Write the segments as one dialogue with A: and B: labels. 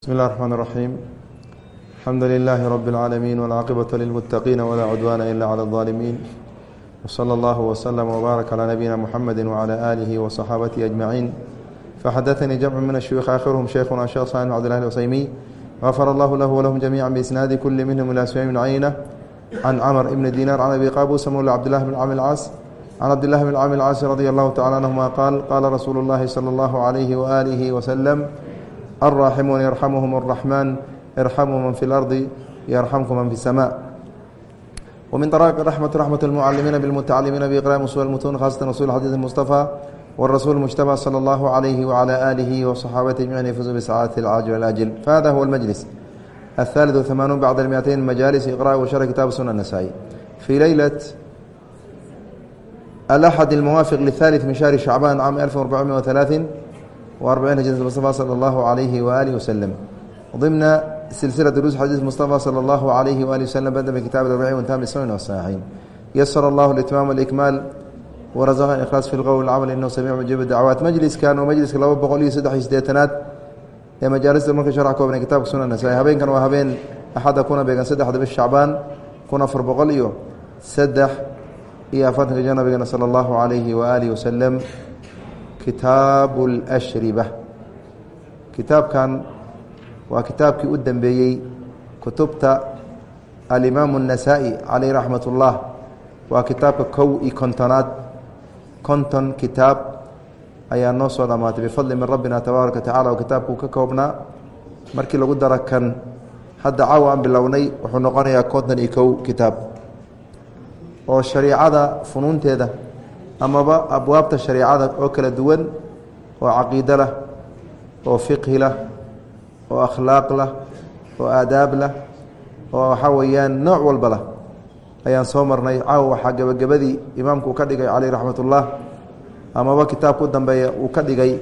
A: بسم الله الرحمن الرحيم الحمد لله رب العالمين والعاقبة للمتقين ولا عدوان إلا على الظالمين وصلى الله وسلم وبارك على نبينا محمد وعلى آله وصحابته أجمعين فحدثني جمع من الشيوخ آخرهم شيخنا الشيخ صالح بن عبد الله العثيمي غفر الله له ولهم جميعا بإسناد كل منهم إلى سفيان بن عيينة عن عمر بن دينار عن أبي قابوس مولى عبد الله بن عامر العاص عن عبد الله بن عامر العاص رضي الله تعالى عنهما قال قال رسول الله صلى الله عليه وآله وسلم الراحمون يرحمهم الرحمن ارحموا من في الأرض يرحمكم من في السماء ومن طرائق الرحمة رحمة المعلمين بالمتعلمين بإقراء أصول المتون خاصة رسول حديث المصطفى والرسول المجتبى صلى الله عليه وعلى آله وصحابته أجمعين يفوزوا بسعادة العاجل والآجل فهذا هو المجلس الثالث والثمانون بعد المئتين مجالس إقراء وشرح كتاب سنة النسائي في ليلة الأحد الموافق للثالث من شهر شعبان عام 1430 وأربعين هجرة المصطفى صلى الله عليه وآله وسلم ضمن سلسلة دروس حديث المصطفى صلى الله عليه وآله وسلم بدأ بكتاب الأربعين وانتهى بالسنن والصحيحين يسر الله الإتمام والإكمال ورزقنا الإخلاص في القول والعمل إنه سميع مجيب الدعوات مجلس كان ومجلس لaba boqol iyo saddex iyo sideetanaad ee majaalista marka sharx koobnay kitabka sunan nasaa habeenkan waa habeen axadda kuna beegan saddexda bish shacbaan kun afar boqol iyo saddex iyo afartanka jir nabigeena sala allahu calayhi waaalihi wasalam kitaabu اlashriba kitaabkan waa kitaabkii u dembeeyey kutubta alimaamu الnasaa-i caleyh raxmat ullah waa kitaabka kow iyo kontonaad konton kitaab ayaa noo soo dhammaatay bifadli min rabbina tabaaraka wa tacala oo kitaabkuu ka koobnaa markii lagu daro kan hadda caawa aan bilownay wuxuu noqonayaa konton iyo kow kitaab oo shariicada funuunteeda amaba abwaabta shareicada oo kala duwan oo caqiide lah oo fiqhi lah oo akhlaaq lah oo aadaab lah oo waxaa weeyaan nooc walba lah ayaan soo marnay. Caawa waxaa gebagabadii imaamku uu ka dhigay caleyh raxmat ullah amaba kitaabka u dambeeya uu ka dhigay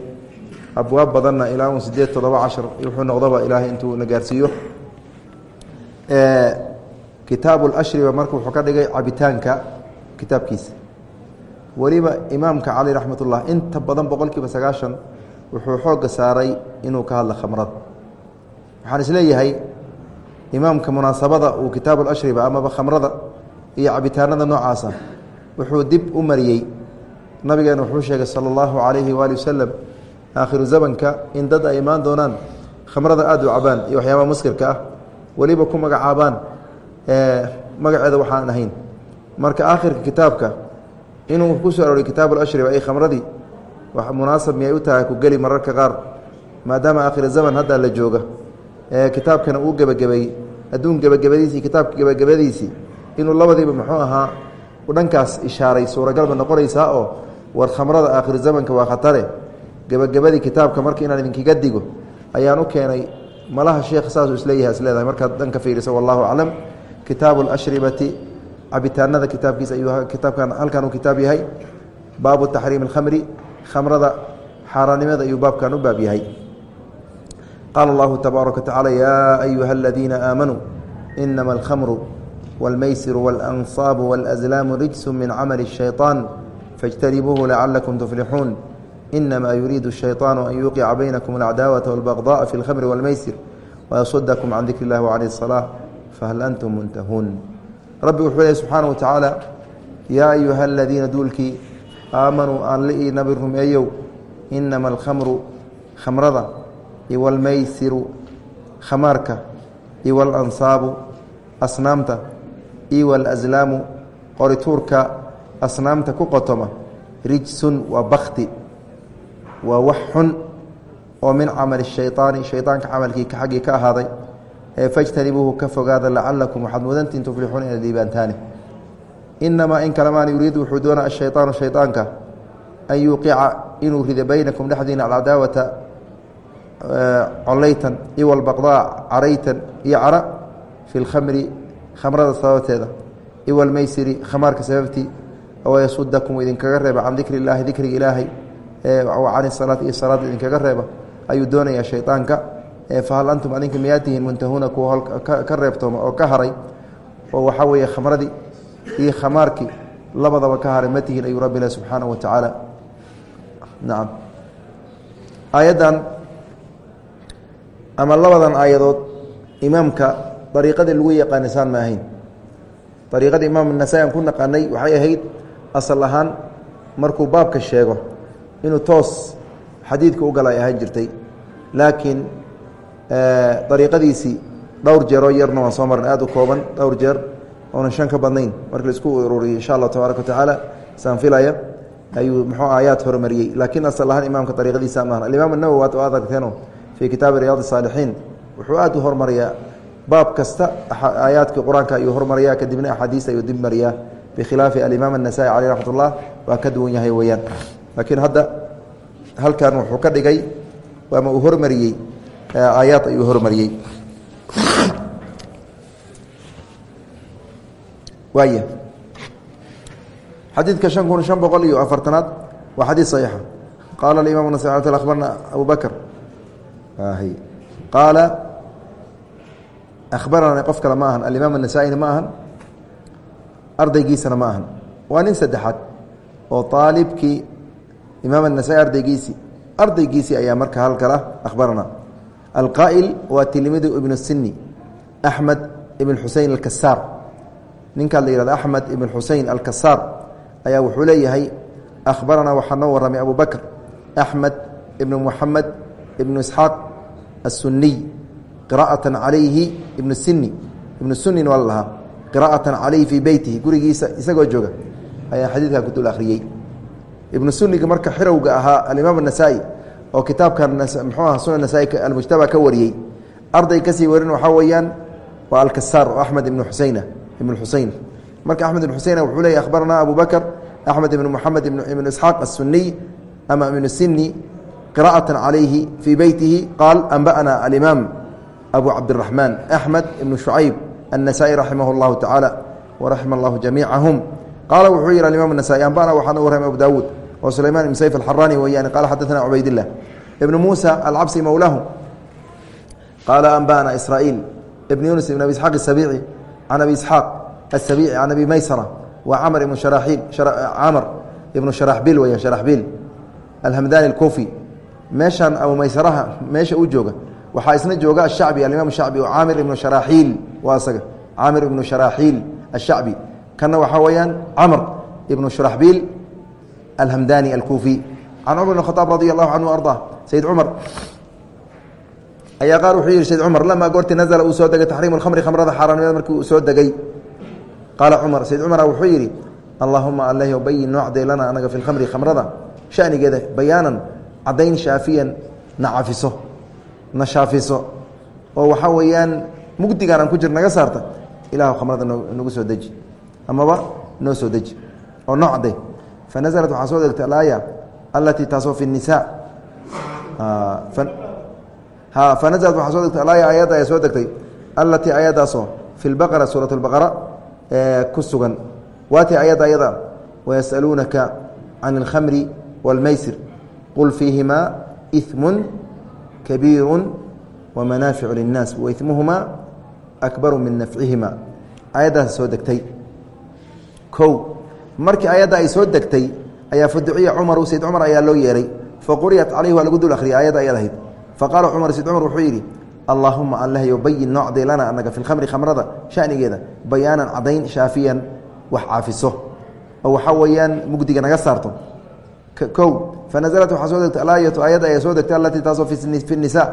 A: abwaab badanna ilaa un sideed toddoba cashar wuxuu noqdaba ilaahay intuu na gaarsiiyo. Kitaabu lashriba marka wuxuu ka dhigay cabitaanka kitaabkiisa weliba imaamka cali raxmat ullah inta badan boqol kiiba sagaashan wuxuu xoogga saaray inuu ka hadla khamrada waxaan is leeyahay imaamka munaasabada uu kitaabu lashriba amaba khamrada iyo cabitaanada noocaasa wuxuu dib u mariyey. Nabigeena wuxuu sheegay sala allahu calayhi waali wasalam aakhiru zamanka in dad ay imaan doonaan khamrada aada u cabaan iyo waxyaabaha muskirka ah weliba ku magacaabaan. Magaceeda waxaan ahayn. Marka aakhirka kitaabka inuu ku soo arooriy kitaab alashriba ay khamradii munaasab miyay u tahay ku geli mararka qaar maadaama aakhira zaman hadda la jooga ee kitaabkana uu gebagabeeyey adduun gebagabadiisii kitaabka gebagabadiisii inuu labadiiba muxuu ahaa dhankaas ishaaray suuragalba noqonaysaa oo war khamrada aakhir zamanka waa khatare. Gebagabadii kitaabka marka inaan idinkaga digo ayaan u keenay malaha sheekh saasuu is leeyahay isleedahay markaad dhanka fiiriso wallahu aclam kitaabu اlashribati cabitaanada kitaabkiisa ayuu kitaabkan halkan uu kitaab yahay baabu taxriimi اlkhamri khamrada xaaraannimada ayuu baabkan u baab yahay qaala allahu tabaaraka watacaala yaa ayuha aladiina aamanuu inama alkhamru wاlmaysiru wاlansaabu wاlأslaamu rijsu min camali الshayطaan faاjtanibuuhu lacalakum tuflixuun inama yuriidu الshayطaanu an yuuqica baynakum alacdaawata wاlbagdaءa fi اlkhamri wاlmaysir wayasudakum can dikri اllahi wcan الصalaaة fahal antum muntahuun rabbi wuxuu lehy subxaana wa tacaala yaa ayuha aladiina duulkii aamanuu aanle ii nabi rumeeyow inama alkhamru khamrada iwalmaysiru khamaarka iwalansaabu asnaamta iwalaslaamu qorituurka asnaamta ku qotoma rijsun waa bakti waa wax xun oo min camali shayطaani shayطaanka camalkii xaggii ka ahaaday fajtanibuuhu ka fogaada lacalakum waxaad mudantiin tuflixuun inaad liibaantaane inamaa in kalamaan yuriidu wuxuu doona ashayطaanu shayطaanka an yuuqica inuu rido baynakum dhexdiina alcadaawata coleytan iwalbaqdaa caraytan iyo cara fi lkhamri khamrada sababteeda iwalmeysiri khamaarka sababtii wayasudakum idinkaga reeba can dikri اllaahi dikriga ilaahay can salaati iyo salaada idinkaga reeba ayuu doonayaa shayطaanka fahal antum adinka miyaa tihiin muntahuuna kuwa ka reebtooma oo ka haray oo waxaa weeye khamradii iyo khamaarkii labadaba ka haray ma tihiin ayuu rabbi leh subxaanaه wa tacaala. Nacam aayaddan ama labadan aayadood imaamka dariiqadii lagu yaqaanisaan ma ahayn. Dariiqada imaam nasaa-i aan ku naqaanay waxay ahayd asal ahaan markuu baabka sheego inuu toos xadiidka u gala ahaan jirtay laakiin dariiqadiisii dhowr jeeroo yarna waan soo maran aada u kooban dhowr jeer oonan shan ka badnayn. Marka la isku ururiyo insha allah tabaaraka watacaala saan filaya ayuu muxuu aayaad hormariyey laakiin asal ahaan imaamka dariiqadiisa maahan alimaam anawowi waad aad aragteeno fii kitaabi riyaad saalixiin. Wuxuu aad u hormariyaa baab kasta aayaadkii qur'aanka ayuu hormariyaa kadibna axaadiis ayuu dib mariyaa bikhilaafi alimaam anasai caleyh raxmat ullah waa ka duwan yahay weyaan laakiin hadda halkan wuxuu ka dhigay ama uu hormariyey aayaad ayuu hormariyey. Waaya xadiidka shan kun shan boqol iyo afartanaad waa xadiid saxiixa. Qaala aimam nas abarna abu bakr qaala akhbarana qof kale ma ahan alimaam anasaaina ma ahan ardaygiisana ma ahan. Waa nin saddexaad oo aalibkii imaam anasai ardaygiisii ardaygiisii ayaa marka halkala akhbarana alqaa'il waa tilmidu ibnu sini axmed ibn xusein alkasaar ninkaa la yihahdo axmed ibn xusein alkasaar ayaa wuxuu leeyahay akhbaranaa waxaa noo warramay abu bakr axmed ibnu muxamed ibnu isxaaq asuniy qiraa'atan calayhi ibnu sini ibnu sunin waa la lahaa calayhi fii beytihi gurigiisa isagoo jooga ayaa xadiidkan ku akhriyey. Ibnu suniga marka xirowga ahaa alimaam anasaa'i oo kitaabkan mxuah sunan nasaa-i almujtaba ka wariyey. Arday ka sii warin waxaa weeyaan waa alkasaar oo axmed ibn xuseyna ibn xuseyn. Marka axmed ibn xuseyna wuxuu leeyay ahbaranaa abu bakr axmed ibn moxamed ibnu isxaaq asuniy ama ibnu sini qira'atan calayhi fii beytihi qaal anba'na alimaam abu cabdiraxmaan axmed ibnu shucayb annasaa-i llahu tacaala waraxima allahu jamiicahum. Qaala wuxuu yihi alimaam nasaa-i anba'na waxaana warrama abu daawuud oo سليمان بن سيف الحراني weyaan قال xدثنا عبيد الله بن موسى الcبسي مولاه قال أنبأنا إسرائيل بن يونس بن أبي إسحاق السبيعي عن أبي إسحاق السبيعي عن أبي ميسرة وعمر بن شراحيل عمر بن شراحبيل weyaan شراحبيل الهمداني الكوفي meeshan abu maysaraha meesha uu jooga waxaa isna jooga ashacbi alimaam shacbi oo caamir ibnu sharaaxiil waa isaga caamir ibnu sharaaxiil ashacbi kana waxaa weeyaan camr ibnu shuraxbiil alhamdani alkuufi can cumar bn khaaab radi allahu canhu arda. Sayid cumar ayaa qaar wuxuu yihi sayd cumar lamaa goorti nazla uu soo degay taxriimu lkhamri khamrada xaaraanimada markii uu soo degay. Qaala cumar sayd cumar wuxuu yidhi allahuma aleh bayin noo caday lana anaga fi lkhamri khamrada. Oo waxaa weeyaan mugdigaan aan ku jir naga saarta ilah khamrada nagu soo deji. Amaba noo soo deji. Oo noo cadday fa naزlat waxaa soo degtay alaaya alatii taasoo fi الnisa fa naزlat waxaa soo degtay alaaya aayadda ayaa soo degtay alatii ayadaasoo fi اlbaqara suuraة اlbaqara ku sugan waati ayadda ayada wayasaluunaka can اlkhamri wاlmaysir qul fiihimaa iثmu kabiiru wamanaaficu linnaas waismuhumaa akbaru min nafcihima ayaddaas soo degtay kow markii ayadda ay soo degtay ayaa faduciya cumaru sayd cumar ayaa loo yeeray. Faquriyat calayhi waa lagu dul akhriyay ayadda ayad ahayd. Faqaala cumar sayd cumar wuxuu yidhi allaahuma allahyo bayin noo lana anaga fi lkhamri khamrada shanigeeda bayaanan cadayn shaafiyan wax caafiso. Oo waxaa weeyaan mugdiga naga saarto. Kow fanaزlat waxaa soo degtay alaayatu aayadda ayaa soo degtay alatii taasoo fi nisa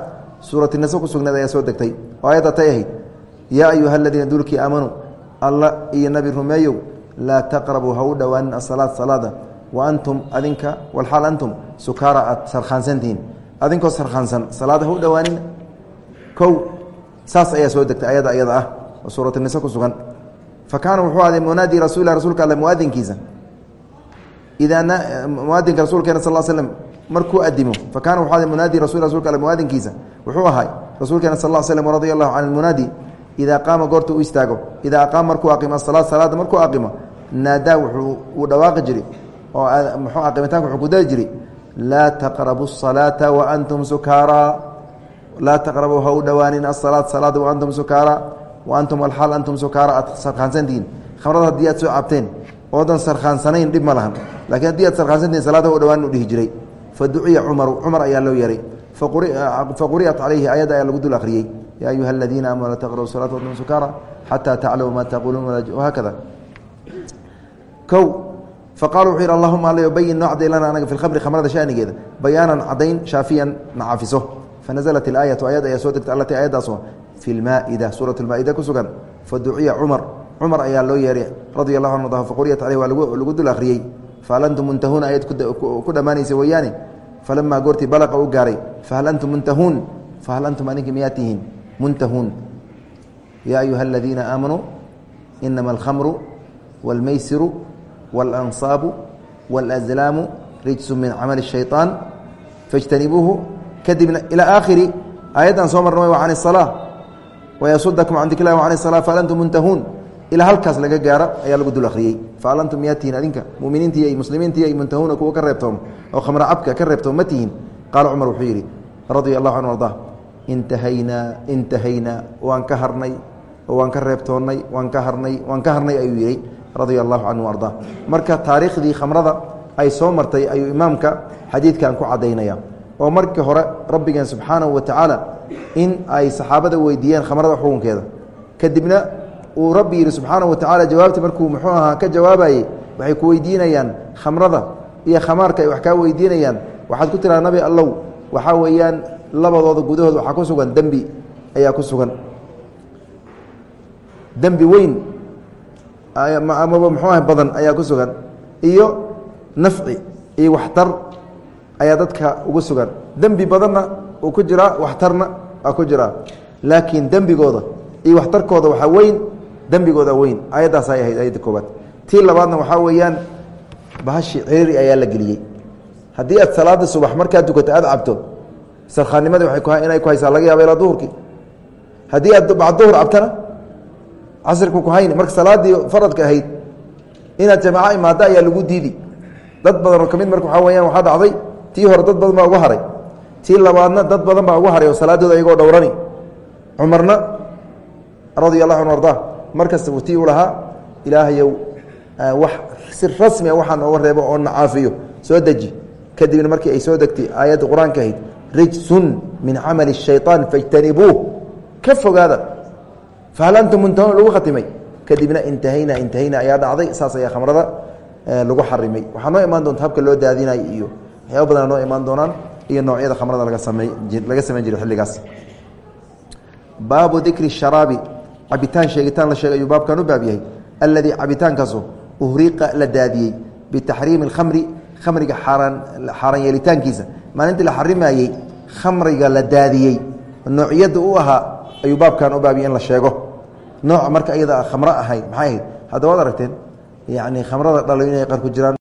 A: suurati nisa ku sugnaed ayaa soo degtay. Oo ayadda tay ahayd yaa ayuha aladiina dulkii aamanuu alla iyo nabi rumeeyow laa taqrabuu ha u dhowaanin asalaad salaada wa antum adinka walxaal antum sukaara aad sarkhaansantihiin adinkoo sarkhaansan salaada ha u dhowaanin kow saas ayaa soo degtay ayadda ayada ah oo suurati nisa ku sugan fa wuxuu aday munaadi rasulilah rasuulka alle muadinkiisa idaa muadinka rasuulkeena sal slm markuu adimo fa wuxuu aday munaadi rasul rasulka alle muadinkiisa wuxuu ahay rasuulkeena sal slm radia allahu can munaadi idaa qaama goorta u istaago idaa aqaama markuu aqimo asalaad salaada markuu aqimo naadaa wuxuu uu dhawaaqi jiri oo muxuu aqimitaanka wuxuu ku dari jiri laa taqrabu الsalaata waantum sukaara. Laa taqrabu ha u dhowaanin asalaad salaada waantum sukaara. Waantum alxaal antum sukaara. Aad sarkhaansantihiin khamrada haddii aad soo cabteen oodan sarkhaansanayn dhib ma lahan. Lakiin haddii aad sarkhaansantihiin salaada u dhawaanin u dhihi jiray. Fa duciya cumaru cumar ayaa loo yeeray faquri'at calayhi ayadda ayaa lagu dul akhriyey yaa ayuha aladiina aamanu la taqra'u salaata wadum sukaara xataa taclamu maa taquuluun wahaakada kow faqala wuxuu yidhi allahuma alla bayin noo cday lana anaga fi lkhamri khamrada shanigeeda bayaanan cadayn shaafiyan nacafiso fanaزlat اlaayatu ayad ayaa soo degtay allatii ayaddaasoo fi lmaa'ida suurat lmaa'ida ku sugan faduciya cumar cumar ayaa loo yeeray radia allahu anhu faquriyat caleyh waa lagu dul akhriyey fahal antum muntahuuna ayad ku dhammaanaysa weeyaane falamaa goortii balaqa u gaaray fahal antum muntahuun fahal antum aninka miyaa tihiin muntahuun yaa ayuha aladiina aamanuu inama alkhamru wاlmaysiru wاlansaabu wاlazlaamu rijsu min camali الshayطaan fاjtanibuuhu kadibna ilaa aakhiri aayaddan soo marnay wa can الsalaa wayasudakum can dikr lah an الsalaa fahal antum muntahuun ilaa halkaas laga gaaro ayaa lagu dul akhriyey fahal antum miyaa tihiin adinka muminiintii iyo muslimiintii muntahuuna kuwa ka reebtoom oo khamra cabka ka reebtoom ma tihiin qaala cumar wuxuu yidhi radia allahu canhu arda intahaynaa intahaynaa waan ka harnay oo waan ka reebtoonnay waan ka harnay waan ka harnay ayuu yidhi radia allahu canhu arda. Marka taariikhdii khamrada ay soo martay ayuu imaamka xadiidkan ku caddaynaya. Oo markii hore rabbigeen subxaanahu wa tacaala in ay saxaabada weydiiyeen khamrada xukunkeeda. Kadibna uu rabbi yidhi subxaanahu wa tacala jawaabta markuu muxuu ahaa ka jawaabayey waxay ku weydiinayaan khamrada iyo khamaarka ay wax kaa weydiinayaan. Waxaad ku tiraa nabi allow waxaa weeyaan labadooda gudahood waxaa ku sugan dembi. Ayaa ku sugan. Dembi weyn amaba muxuu aha badan ayaa ku sugan. Iyo nafci iyo waxtar ayaa dadka ugu sugan. Dembi badanna uu ku jiraa waxtarna aa ku jiraa. Laakiin dembigooda iyo waxtarkooda waxaa weyn dembigooda weyn. Ayaddaasay ahayd ayadda koobaad tii labaadna waxaa weeyaan bahashi ciriiri ayaa la geliyey. Haddii aad salaada subax markaa dukato aad cabto sarkhaanimadii inay ku haysaa laga yaaba ilaa duhurkii. Haddii aad bacd duhur cabtana casirku ku hayni marka salaadii faradka ahayd inaad jamaaco imaado ayaa lagu diidi dad badan oo ka mid marka waxaa weyaan waxaa dhacday tii hore dad badan baa ugu haray tii labaadna dad badan baa ugu haray oo salaadooda ayagoo dhowrani cumarna radia allahu anu arda markasta uu tii u lahaa ilaahayow wax si rasmi a waxaa nooga reebo oo nacaafiyo soo deji kadibna markii ay soo degtay aayadda qur-aanka ahayd rijsun min camali الshayطaan fاjtanibuuh ka fogaada fahal antum muntahuun lagu khatimay kadibna intahayna intahayna ayaa dhacday saas ayaa khamrada lagu xarimay waxaa noo imaan doonta habka loo daadinayo iyo waxyaaba badana noo imaan doonaan iyo noocyada khamrada laga samey laga samayn jiray xilligaas baabu dikri sharaabi cabitaan sheegitaan la sheegay ayuu baabkan u baab yahay alladii cabitaankaasu uhriqa la daadiyey bitaxriimi اlkhamri khamriga xaaraan xaaraan yeelitaankiisa maalintii la xarimayey khamriga la daadiyey noocyadda u ahaa ayuu baabkan u baabiyay in la sheego nooc marka iyada khamro ahayd maxay ahayd? Hadda waad aragteen yacni khamrada dhalo inay qaar ku jiraan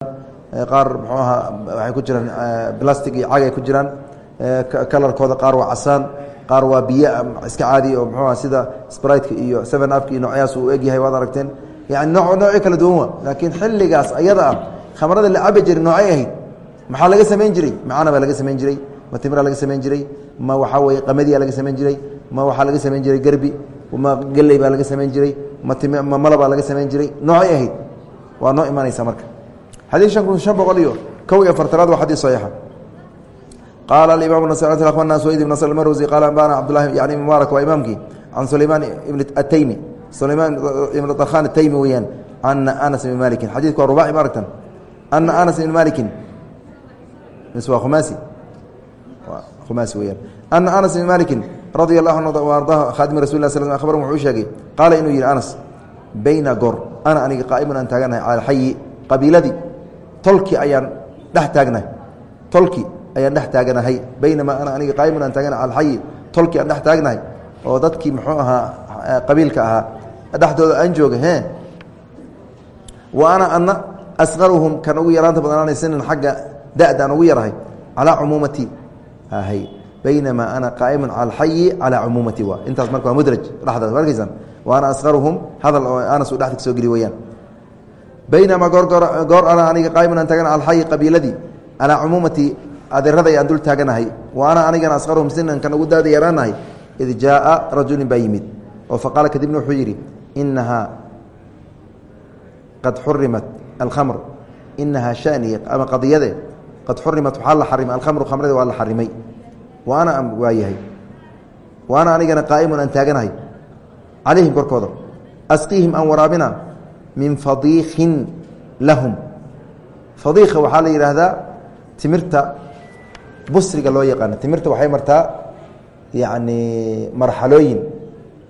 A: qaar muxuu ahaa waxay ku jiraan plastic iyo cag ay ku jiraan kalarkooda qaar waa casaan qaar waa biyo iska caadi oo muxuu aha sida sprite-ka iyo seven upka iyo noocyaas uu egyahay waad aragteen. Yani noo noocyo kala duwan wa laakiin xilligaas ayada ah khamrada la cabi jiray noocay ahayd. Maxaa laga samayn jiray? Macana baa laga samayn jiray ma timraa laga samayn jiray ma waxaa weye qamadiyaa laga samayn jiray ma waxaa laga samayn jiray gerbi ma geley baa laga samayn jiray ma tim ma mala baa laga samayn jiray. Noocay ahayd. Waa noo imaanaysa marka. Xadiid shan kun shan boqol iyo kow iyo afartanaad waa xadiid saxiixa. Qaala nas akhbarna sweyd ibn almarwsi qaala ambana cabdullahi yani mubaarak waa imaamkii can sulaymaan ibn ataymi sulaymaan ibn darkhan ataymi weeyaan ana anas ibn malikin xadiidku waa rubaci ma aragtan ana anas ibn malikin mis waa khumaasi khumaasi weyaan ana anas ibn malikin radia allahu anhu ardaha khaadimi rasul lah sl akhbaran wuxuu sheegay qaala inuu yihi anas bayna gor ana aniga qaa'imun aan taaganahay cala alxayi qabiiladii tolki ayaan dhex taagnahay tolki ayaan dhex taaganahay baynamaa ana aniga qaa'imun aan taaganahay cala alxayi tolki aan dhex taagnahay oo dadkii muxuu ahaa qabiilka ahaa dhexdooda aan jooga he wa ana ana asqaruhum kan ugu yaraanta badnaanay sinan xagga da-daan ugu yarahay calaa cumuumati hay baynamaa ana qaa'imun cala alxayi calaa cumuumati waa intaas marka waa mudraj dhexdaas ma arkaysaan wa ana asqaruhum hadal oo anas uu dhexda ka soo geli weyaan baynamaa goor ana aniga qaa'imun aan taagana alxayi qabiiladii calaa cumuumati adeeraday aan dul taaganahay wa ana anigana asqaruhum sinan kan ugu daada yaraanahay id jaaa rajulin baa yimid oo faqaala kadibna wuxuu yidhi inahaa qad xurimat alkhamr inahaa shaniya ama qadiyade qad xurimat waxaa la xarimay alkhamru khamradi waa la wa ana waa yahay wa ana anigana qaa'imun aan taaganahay. Calayhim korkooda. Asqiihim aan waraabina min fadiikin lahum. Fadiika waxaa la yidhaahdaa timirta busriga loo yaqaano. Timirta waxay martaa yacni marxalooyin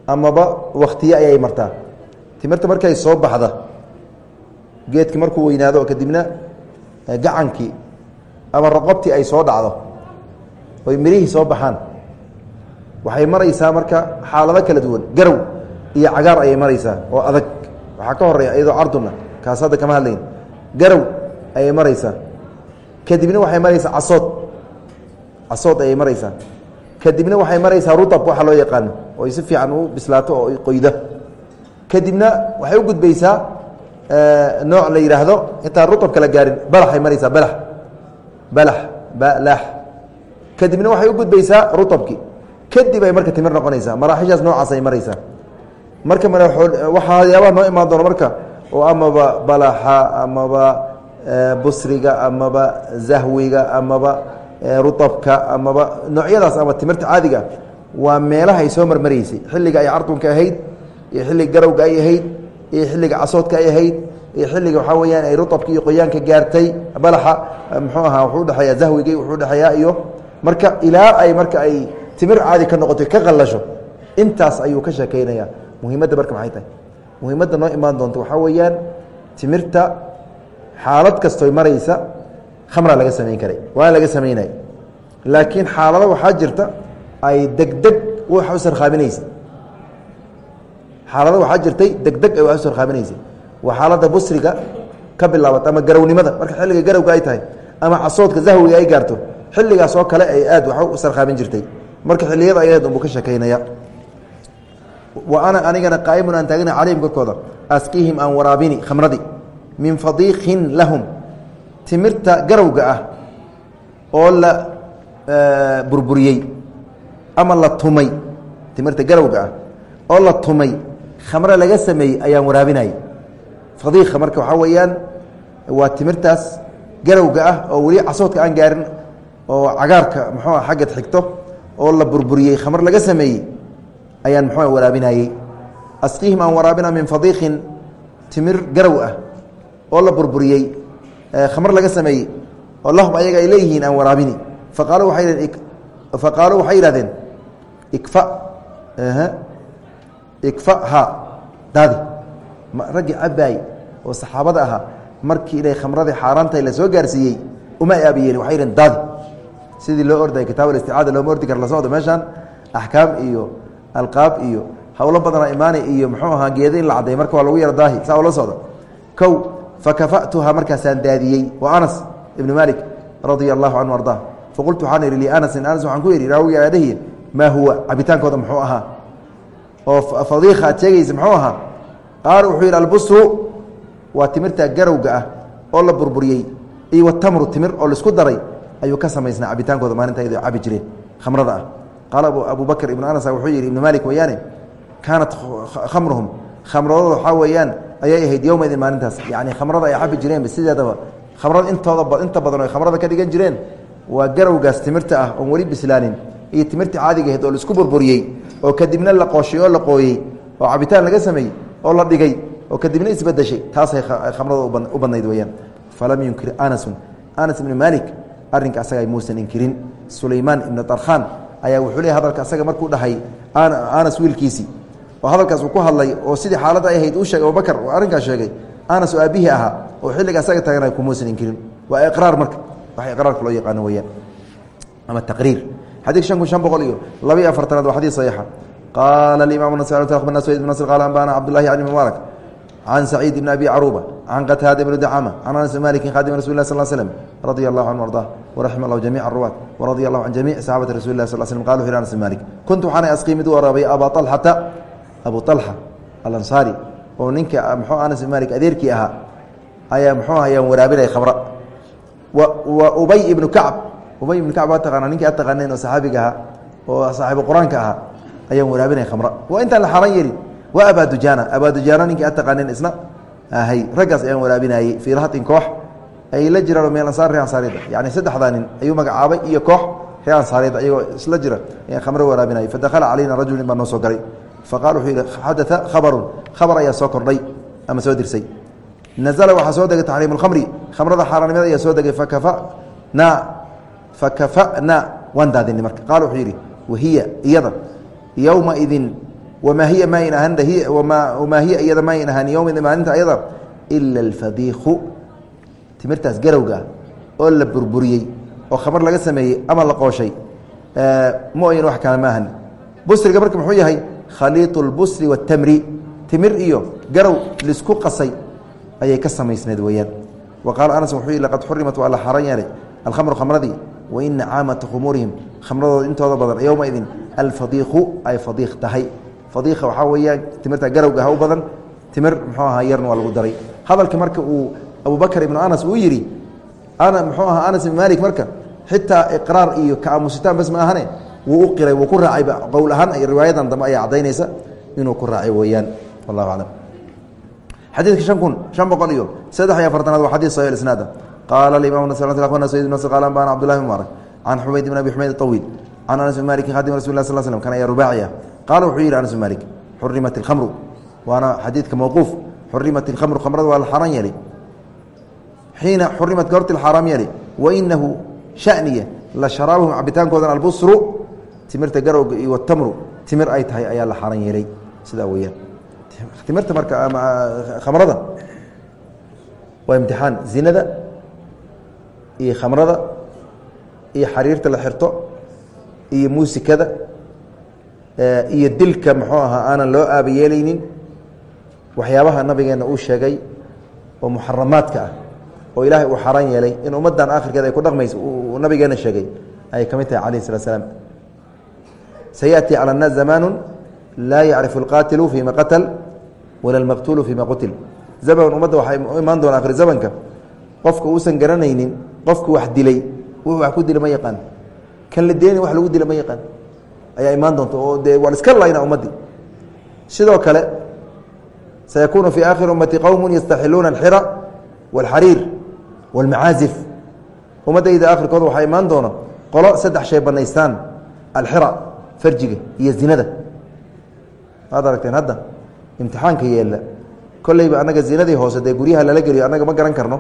A: amaba waktiye ayay martaa. Timirta markay soo baxda geedki markuu weynaado kadibna gacankii ama raqobtii ay soo dhacdo oy mirihii soo baxaan. Waxay maraysaa marka xaalado kala duwan garow iyo cagaar ayay maraysaa oo adag. Waxaa ka horreeya iyadoo carduna kaas hadda kama hadlayn garow ayay maraysaa. Kadibna waxay maraysaa casood. Casood ayay maraysaa. Kadibna waxay maraysaa rutab waxa loo yaqaano oo si fiican u bislaato oo qoyda kadibna waxay u gudbaysaa nooc la yidhaahdo intaan rutabka la gaarin balaxay maraysaa balax. Balax balax kadibna waxay u gudbaysaa rutabki. Kadib ay marka timir noqonaysaa. Maraaxishaas noocaas ay maraysaa. Marka waxyaabaha noo imaan doono marka oo amaba balaxa amaba busriga amaba zahwiga amaba rutabka amaba noocyadaas ama timirta caadiga waa meelaha ay soo marmaraysay xilliga ay cardunka ahayd iyo xilliga garowga ay ahayd iyo xilliga casoodka ay ahayd iyo xilliga waxaa weyaan ay rutabka iyo qoyaanka gaartay balaxa muxuu ahaa wuxuu udhexeeya zahwiga wuxuu udhexeeyaa iyo marka ilaa ay marka ay timir caadi ka noqoto ka qallasho intaas ayuu ka sheekeynaya muhiimadda marka maxay tahay? Muhiimadda noo imaan doonta waxaa weeyaan timirta xaalad kastoy maraysa khamraa laga samayn karay waa laga samaynay laakiin xaalado waxaa jirta ay degdeg wax u sarkhaaminaysa xaalado waxaa jirtay degdeg ay wax u sarkhaaminaysay waa xaaladda busriga ka bilaabata ama garownimada. Marka xilliga garowga ay tahay ama casoodka zahwiga ay gaarto xilligaas oo kale ay aad wax u sarkhaamin jirtay. Marka xilliyada ayaed unbuu ka sheekaynaya wa ana anigana qaa'imun aan taagana calayhim korkooda askiihim aan waraabini khamradii min fadiiqin lahum. Timirta garowga ah oo la burburiyey ama la tumay. Timirta garowga ah oo la tumay. Khamre laga sameeyey ayaan waraabinayay. Fadiiqa marka waxaa weeyaan waa timirtaas garowga ah oo weli casoodka aan gaarin oo cagaarka muxuu xaggad xigto oo la burburiyey khamr laga sameeyey ayaan muxuu waraabinayey. Asqiihim aan waraabina min fadiiqin timir garow ah oo la burburiyey khamr laga sameeyey oo lahum ayaga ay leeyihiin aan waraabini. Faqaaluu waay faqaaluu waxay yidhahdeen ikfa ikfa ha daadi. Raggii cabaay oo saxaabada ahaa markii inay khamradii xaaraantahay la soo gaarsiiyey uma aabiyeelin waxay yidhaheen daadi sidii loo ordaya kitaab alisticaada looma ordi kara la socdo meeshaan. Axkaam iyo alqaab iyo howlo badana imaani iyo muxuu ahaa geeda in la cadday marka waa lagu yara daahi saa ula socda kow fakafatuhaa markaasaan daadiyey waa anas ibnu malik radia allahu canhu ardaa faqultu waxaan ihi lianasin anas waxaan ku yidhi raawiga aadhahiy maa huwa? Cabitaankooda muxuu ahaa. Oo fadiika aad sheegaysa muxuu ahaa. Qaala wuxuu yidhi albusru waa timirta garowga ah oo la burburiyey iyo watamru timir oo la isku daray ayuu ka samaysnaa cabitaankooda maalinta iyadoo cabi jireen khamrada ah. Qaala abu ibnu anas wuxuu yidhi ibnu malik weeyaane kaanat khamruhum. Khamradooda waxaa weeyaan ayay ahayd yowmaidin maalintaas. Yacni khamrada ay cabi jireenba sideedaba khamrada intooda inta badan o khamrada ka dhigan jireen waa garowgaas timirta ah oon weli bislaanin. Iyo timirta caadiga ahayd oo la isku burburiyey oo kadibna la qooshay oo la qooyey oo cabitaan laga sameeyey oo la dhigay oo kadibna isbedeshay taasay khamrada u badnayd weyaan falam yunkir anasun. Anas ibnu malik arrinka asaga muusan inkirin sulaymaan ibnu tarkhan ayaa wuxuu leey hadalka asaga markuu dhahay anas wiilkiisii oo hadalkaas uu ku hadlay oo sidii xaaladda ay ahayd uu sheegay abubakar oo arrinkaas sheegay anas oo aabihii ahaa oo xilliga asaga taagana kumuusan inkirin waa iqraar marka wax iqraarka loo yaqaano weyaan ama taqriir. Xadiid shan kun shan boqol iyo laba iyo afartanaad waa xadiid saxiixa. Qaala alimaam nas akhbarna sayd ibn nasr qaala anbana cabdullahi can mubaarak can saciid ibn abi caruuba can qataada ibn dacama can anas maliki khadimi rasul lah sal slm radia allahu canhu arda waraxima allahu jamic aruwaat waradia allahu can jamic saxaabati rasuli lah sal slm qala wuxu anas malik kuntu waxaana asqii mid u waraabay aba alxata abu alxa alansaari oo ninka mxuu anas malik adeerkii ahaa ayaa mxuu ayaan waraabinaya khamra wa ubay ibnu kacb ubay ibnu kacb waa taqaana ninkii ad taqaaneen oo saxaabiga ahaa oo saaxiibu qur'aanka ahaa ayaan waraabinaya khamra waa intaan la xaran yerin waa abaadujaana abaadujaana ninkii ad taqaaneen isna? Ahay raggaas ayaan waraabinayey fii rahatin koox. Ay la jiraan meel ansaar ree ansaarida yani saddexdaa nin ayuu magacaabay iyo koox ree ansaareed ayagoo isla jira. Khamro waraabinaya fadakhala calayna rajul nin baa noo soo galay faqala wuxuu yidhi xadaa khabarun. Khabar ayaa soo kordhay ama soo dirsay. Nazla waxaa soo degay taxriim اlkhamri khamrada xaaraannimada ayaa soo degay. Fakafana fakafa'na waan daadinay marka. Qaal wuxuu yidhi wahiya iyada yowmaidin wamaa hiya maayn ahan wamaa hiya iyada maayn ahaan yowmaidin maalinta ayada ila alfadiiku timirtaas garowga oo la burburiyey oo khamr laga sameeyey ama la qooshay mooyin wax kale ma ahan busriga marka muxuu yahay khaliiط اlbusri waاtamri timir iyo garow lisku qasay ayay ka samaysneed weeyaan wa qaala anas wuxuu yihi laqad xurimat waa la xaran yeelay alkhamru khamradii wa ina caamata khumuurihim khamradooda intooda badan yowmaidin alfadiiqu ay fadiiq tahay fadiiqa waxaa weeyaan timirta garowga ha u badan timir muxuu ahaa yarna waa lagu daray. Hadalka marka uu abubakr ibnu anas uu yidhi ana muxuu ahaa anas ibn malik marka xitaa iqraar iyo kaamusitaan bas ma ahane wuu u qiray wuu ku raacayba qowl ahaan riwaayadan dambe ayaa cadaynaysa inuu ku raacay weeyaan. Wallahu aclam xadiidka shan kun shan boqol iyo saddex iyo afartanaad waa xadis sahi isnaada qaala imam sayd nas qala ambana cbdullahi mubarak. Can xumayd bn abi xumayd aطawiil can anas bn malik khadim rasul lah sl slm kan ayaa rubaaci ah qaala wuxuu yidhi anas bn malik xurimat اlkhamru waana xadiidka mawquuf xurimat اlkhamru khamrada waa la xaaraan yeelay xiina xurimat goorti xaaraam yeelay wainahu shaniya la sharaabahum cabitaankoodan albusru timirta garowga iyo watamru timir ay tahay ayaa la xaaraan yeelay sidaa weeyaan timirta marka khamrada waa imtixaan zinada iyo khamrada iyo xariirta la xirto iyo muusikada iyo dilka muxuu ahaa aanan loo aaba yeelaynin waxyaabaha nabigeenna uu sheegay oo muxaramaadka ah oo ilaahay uu xaaraan yeelay in ummaddan akhirkeeda ay ku dhaqmayso uu nabigeena sheegay ayay ka mid tahay calayh salat slam sayaأti calى الnaas zamaanu laa yacrifu اlqaatilu fima qatl wala اlmaqtuulu fima qutil zaman ummadda waxay u imaan doona akhir zamanka qofka uusan garanaynin qofku wax dilay wuxuu wax ku dila ma yaqaan kan la deeni wax lagu dila ma yaqaan ayaa imaan doonta oo dee waa iska layna ummaddii sidoo kale sayakuunu fii aakhiri ummati qowmu yastaxiluuna alxira wاlxariir wاlmacaazif ummaddayda aakhirkooda waxaa imaan doona qolo saddex shay banaystaan alxira farjiga iyo zinada. Waad aragteen hadda imtixaanka yeella. Kolleyba annaga zinadii hoose dee guryaha lala geliyo annaga ma garan karno.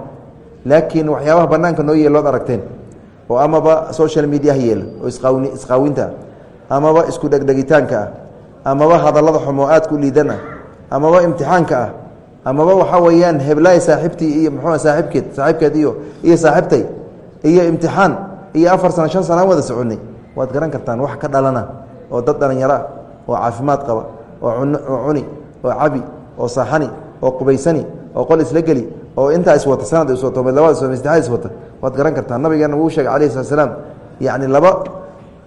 A: Laakiin waxyaabaha banaanka noo yeelood aragteen. Oo amaba social mediaha yeela oo isqaawni isqaawinta. ah amaba isku dhegdhegitaanka ah amaba hadallada xumoo aad ku liidan ah amaba imtixaanka ah amaba waxaa weeyaan heblaay saaxiibtii iyo muxuu saaxiibkeed saaxiibkeed iyo iyo saaxiibtay iyo imtixaan iyo afar sano shan sanaan wada soconnay waad garan kartaan wax ka dhalana oo dad dhalinyaro ah oo caafimaad qaba oo oo cuni oo cabi oo saaxani oo qubaysani oo qol isla geli oo intaa iswata sanad iswato labada iswata saddexaad iswata waad garan kartaan nabigeena wuu sheegay calayhi salatu salaam yacni laba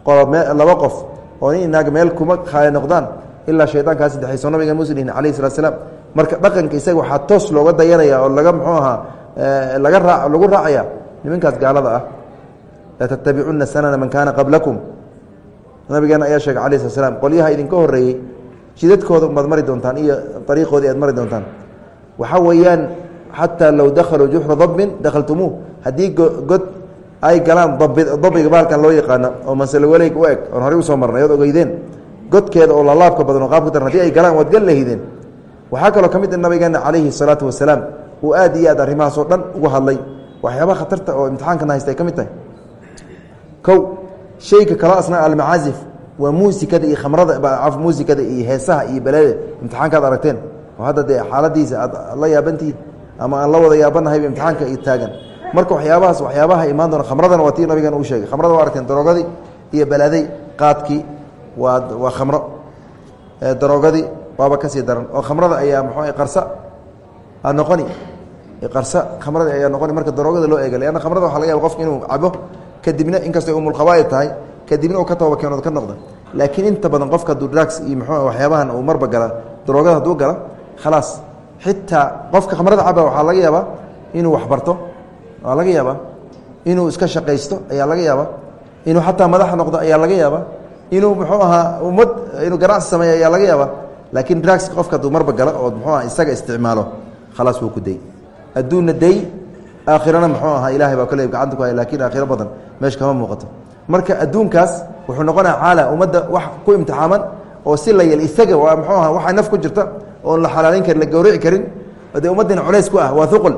A: qolob me laba qof oo nin inaag meel kuma khaali noqdaan ilaa shaydaankaa saddexayso. Nabiga muslihin calayhi salatu salaam marka dhaqanka isaga waxaa toos looga dayanaya oo laga muxuu ahaa laga raa lagu raacaya nimankaas gaalada ah. Latatabicuna sanana man kaana qablakum. Nabigeena ayaa sheegay calayi slat slam qolyaha idinka horeeyey jidadkooda umaad mari doontaan iyo ariiqoodii aad mari doontaan. Waxaa weeyaan xataa low dakhaluu juxra dabin dakhaltumuuh haddii god ay galaan dabiga baalkan loo yaqaano oo masalwaleyg u eg oon horey u soo marnay ood ogeydeen. Godkeeda oo lalaabka badan oo qaabka daran haddii ay galaan waad gal lahaydeen waxaa kaloo ka mid a nabigeena calayhi salaatu wasalaam uu aad iyo aad arrimahaasoo dhan uga hadlay. Waxyaabaha khatarta oo imtixaankana haysta ay ka mid tahay. Kow shayka kalo asna almacaazif waa muusikada iyo khamrada muusikada iyo heesaha iyo baleeda imtixaankaad aragteen. Oo hadda dee xaaladiisa aad la yaabantihiin ama aan la wada yaabannahayba imtixaanka i taagan marka waxyaabahaas waxyaabaha imaan doona khamradana waa tii nabigan uu sheegay. Khamrada waa aragteen daroogadii iyo balaaday. Qaadkii waa waa khamro. Daroogadii waaba ka sii daran. Oo khamrada ayaa muxuu qarsa. A noqoni. Qarsa khamrada ayaa noqoni. Marka daroogada loo eega leanna khamrada waxa laga yaba qofka inuu cabo kadibna inkastay umulkhabaa'id tahay kadibna uu ka tooba keenood ka noqda laakiin inta badan qofka hadduu drugs iyo muxuu waxyaabahan uu marba gala daroogada hadduu gala khalaas. Xitaa qofka khamrada caba waxaa laga yaabaa inuu waxbarto waa laga yaabaa inuu iska shaqaysto ayaa laga yaabaa. Inuu xataa madaxa noqdo ayaa laga yaabaa. Inuu muxuu ahaa ummad inuu ganacsi sameeyo ayaa laga yaabaa. Laakiin drugs qofka hadduu marba gala oo muxuu aha isaga isticmaalo khalaas wuu ku day. Adduunna day aakhirana muxuu ahaa ilahay baa kole gacanta ku hay lakiin aakhiro badan meesha kama muuqato. Marka adduunkaas wuxuu noqonaya caala ummadda wax ku imtixaaman oo si la yel isaga waa muxuu aha waxaa naf ku jirta oon la xalaalayn karin la gawrici karin. Dee ummaddiina culays ku ah waa huqul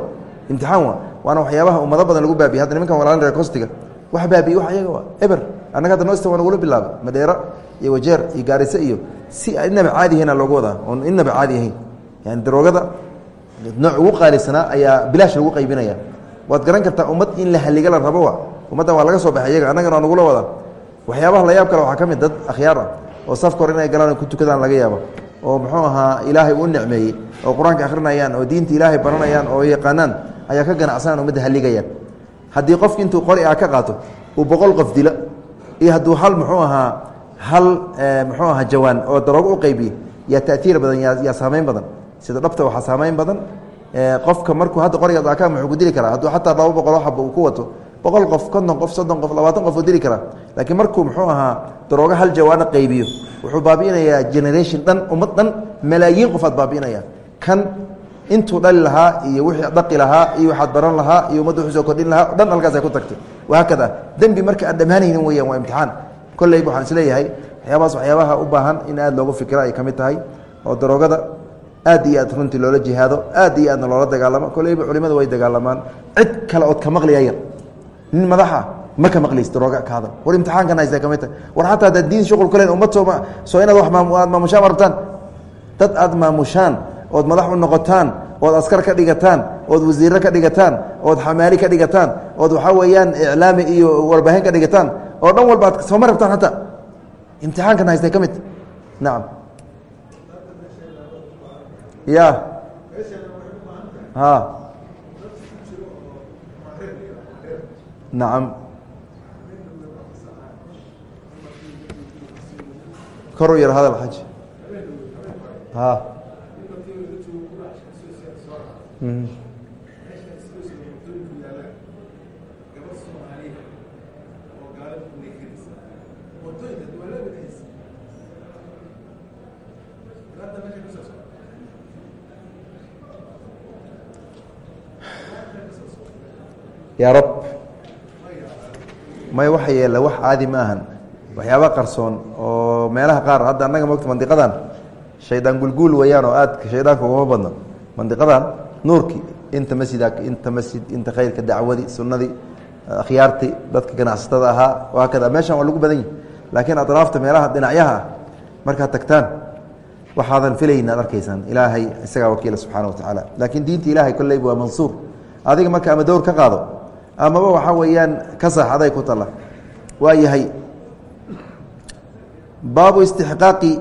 A: imtixaan wa waana waxyaabaha ummado badan lagu baabiye hadda nimankan walaalin reer kostiga wax baabiye wax iyaga eber. Annaga hadda noosta waa nagula bilaabay. Madheera iyo wajeer iyo gaarise iyo si inaba caadi ahayna loogu wadaa oon inaba caadi ahayn. Yani daroogada nooc ugu qaalisanaa ayaa bilaash lagu qaybinaya. Waad garan kartaa ummad in la haliga la rabo wa ummaddan waa laga soo baxay iyaga annagana waa nagula wadaa waxyaabaha la kale waxaa ka mid dad akhyaar oo safka hor inay galaan ku tukadaan laga yaabo. Oo muxuu ahaa ilaahay u nicmeeyey oo qur'aanka akhrinayaan oo diinta ilaahay baranayaan oo yaqaanaan ayaa ka ganacsanaan ummadda haligayaan haddii qofki intuu qori ah ka qaato uu boqol qof dilo. Iyo hadduu hal muxuu ahaa hal muxuu ahaa jawaan oo daroogo u qaybiye yaa taiir badan yaa saamayn badan. Sida dhabta waxaa saamayn badan. Qofka markuu hadda qoriga aka muxuu ku dili karaa? Hadduu xataa laba boqoloo xaba uu ku wato boqol qof konton qof soddon qof labaatan qof uu dili karaa. Laakiin markuu muxuu ahaa daroogo hal jawaano qaybiyo wuxuu baabi'inayaa generation dhan ummad dhan malaayiin qofaad baabi'inaya kan intuu dhali lahaa iyo wixii dhaqi lahaa iyo waxaad baran lahaa iyo ummadda wuxuu soo kordhin lahaa o dhan halkaasay ku tagtay. Wahaakada dembi marka aan dhammaanaynin weyaan waa imtixaan. Kolleyba waxaan is leeyahay waxyaabahaas waxyaabaha u baahan in aad loogu fikra ay ka mid tahay oo daroogada aad iyo aad runtii loola jihaado aad iyo aadna loola dagaalamo kolleyba culimadu way dagaalamaan. Cid kale ood ka maqliya yar nin madaxa ma ka maqlays darooga ka hadal war imtixaankan haysta ka mid tahay. War xataa haddaad diin shuqul ku leen ummad sooma soo inaad wax aad maamushaan ma rabtaan? Dad aad maamushaan ood madax u noqotaan ood askar ka dhigataan ood wasiirro ka dhigataan ood xamaali ka dhigataan ood waxaa weeyaan iclaami iyo warbaahin ka dhigataan oo dhan walba ad sooma rabtaan hataa imtixaankan haystay ka mid? Nacam ya. A nacam koru yar hadal xaj a yaa rab may waxa yeela wax caadi ma ahan. Waxyaaba qarsoon oo meelaha qaar hadda annaga mogta mandiqadan. Shaydaan gulguul weyaan oo aad shaydaanka ugama badno mandiqadan nuurkii inta masjida inta masjid inta khayrka dacwadii sunnadii akhyaartii dadka ganacsatada ahaa haakada meeshan waa lagu badan yahi laakiin atraafta meelaha dhinacyaha ah markaad tagtaan waxaadan filayn aad arkaysaan ilaahay isagaa wakiila subxaana wa tacaala. Laakiin diinta ilahay kolleyba waa mansuur. Adiga marka ama dowr ka qaado amaba waxaa weeyaan ka sax aday ku tala waa yahay baabu istixqaaqi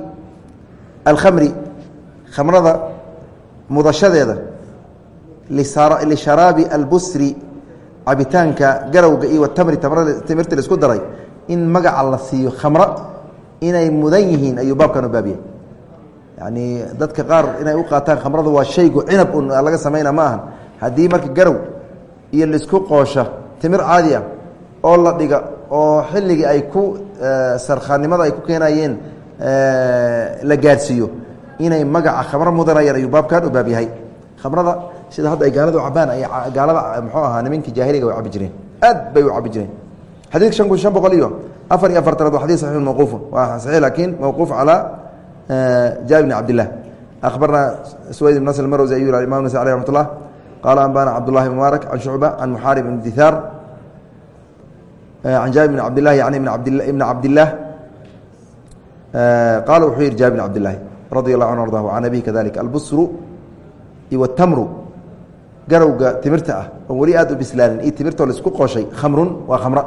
A: alkhamri khamrada mudashadeeda lisharaabi albusri cabitaanka garowga iyo watamri timirta la isku daray. In magaca la siiyo khamro inay mudan yihiin ayuu baabkan u baabiyay yani dadka qaar inay u qaataan khamrada waa shaygu cinab un laga samayna ma ahan. Haddii marka garow iyo la isku qoosha timir caadi ah oo la dhiga oo xilligii ay ku sarkhaannimada ay ku keenayeen la gaadhsiiyo inay magaca khamro mudanayaan ayuu baabkan u baab khamrada sida hadda ay gaalada u cabaan ay gaalada muxuu ahaa nimankii jaahiliga way cabi jireen. Aad bay u cabi jireen. Xadiidka shan kun shan boqol iyo afar iyo afartanaad waa xadis saxiix mawquufu waa saxiix laakiin mawquuf calaa jaabir bni cabdillah. Akhbarna suwayd ibn nasr marwsi ayuu imam nasa aleh raxmat ullah qaala anbana cabdullahi bn mubaarak can shucba can muxaarib ibn dithaar can jaabir bn cabdillahi yani ibn cabdillaah qaala wuxuu yihi jaabir bn cabdillahi radi allahu anhu ardah can abihi kadalika albusru iyo watamru garowga timirta ah oon weli aad u bislaanin iyo timirtoo la isku qooshay khamrun waa khamra.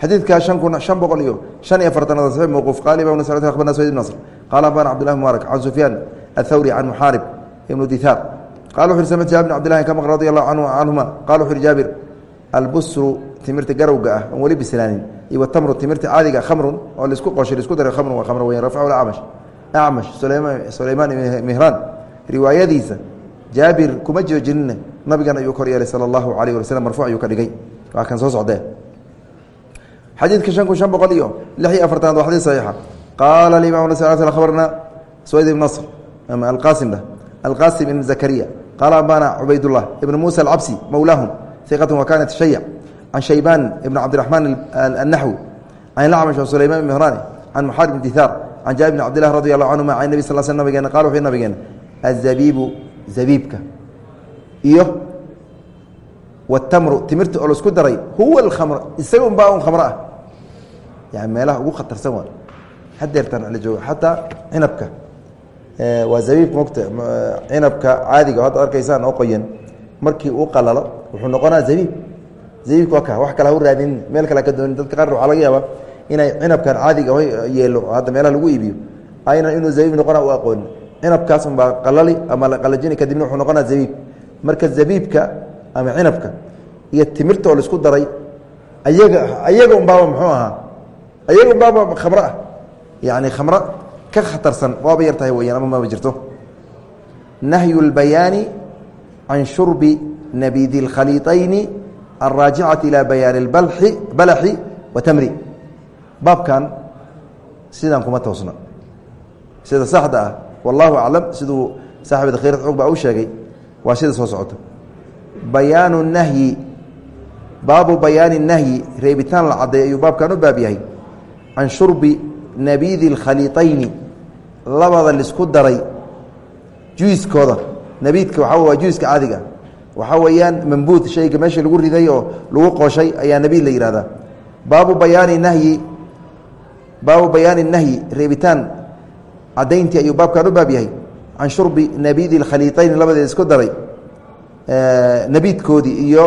A: Xadiidka shan kun shan boqol iyo shan iyo afartanaad saxiix mawquuf. Qaala imam nas akhbarna sayd ibn nasr. Qaala anbana cabdullahi mubaarak can sufyaan athawri can muxaarib ibnu dithaar qala wuxu yhi samictu jaabir bn cabdillahi ka maql radi allahu canhu canhuma qala wuxu yhi jaabir albusru timirta garowga ah oon weli bislaanin iyo watamru timirta caadiga khamrun oo la isku qooshay la isku daray khamrun waa khamr weyan rafcahu acmash acmash sulaymaan mihraan. Riwaayadiisa jaabir kuma joojinina nabigan ayuu kor yeelay sala allahu alayh wali slm marfuuc ayuu ka dhigay. Waa kan soo socdee. Xadiidka shan kun shan boqol iyo lix iyo afartanaad waa xadiis saxiixa. Qaala alimam nas akhbarna suwayd ibn nasr ama alqasim alqasim ibn zakariya. Qaala ambana cubaydullah ibn muusa alcabsi mowlaahum iqatun wa kanat shayac can shaybaan ibn cabdiraxmaan annaxwi can lacmash wa sulayman ibn mihraani can muxaar ibn dihaar can jaabir bn cabdilah radi allahu canhuma can nebi sal sl nabigeena qala wuxuu nabigeena azabiibu zabiibka iyo watamru timirta oo la isku daray huwa alkhamr isaga un un khamro ah. Yani meelaha ugu khatarsan waa hadeertaan la joogo. Xataa cinabka waa zabiibka mogta cinabka caadiga hadda arkaysaan oo qoyan markii uu qalalo wuxuu noqonaa zabiib. Zabiibka waa ka wax kale ha u raadin meel kale ka doonin dadka qaar waxaa laga yaabaa inay cinabkan caadiga yeelo hadda meelaha lagu iibiyo ayna inuu zabiib noqona u aqoonin cinabkaas unbaa qalali ama la qalajini kadibna wuxuu noqonaa zabiib marka zabiibka ama cinabka iyo timirta oo laisku daray ayaga ayaga unbaaba muxuu ahaa ayaga unbaaba khamro ah yani khamro ka khatarsan waaba yar tahay weyaan ama maba jirto nahyu اlbayaani can shurbi nabidi اlkhaliiطayni alraajicati ilى bayaani اbalxi balaxi wa tamri baabkan sidaan kuma toosna sida saxda ah wallahu aclam siduu saaxibada khayrat cugba u sheegay. Waa sida soo socota. Bayaanu nahyi. Baabu bayaani nahyi. Reebitaan la cadday ayuu baabkan u baab yahay. Can shurbi nabiidi اlkhaliiطayni labada lisku daray juiskooda nabiidka waxaa waa juiska caadiga. Waxaa weeyaan mambuud shayga meesha lagu riday oo lagu qooshay ayaa nabiid la yihahdaa baabu bayaani nahyi. Baabu bayaani nahyi. Reebitaan cadayntii ayuu baabkan u baab yahay. Can shurbi nabidi khaliiطayn labadeed isku daray nabiidkoodii iyo